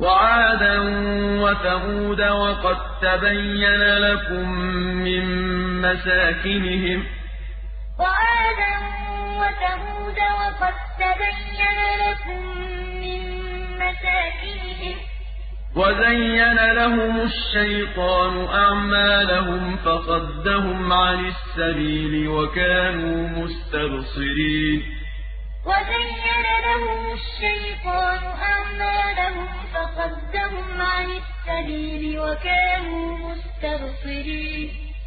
وعادا وثمود وقد تبين لكم من مساكنهم وعادا وثمود وقد تبين لكم من مساكنهم وزين لهم الشيطان أعمالهم فصدهم عن السبيل وكانوا مستبصرين وزين لهم السبيل وكانوا مستبصرين.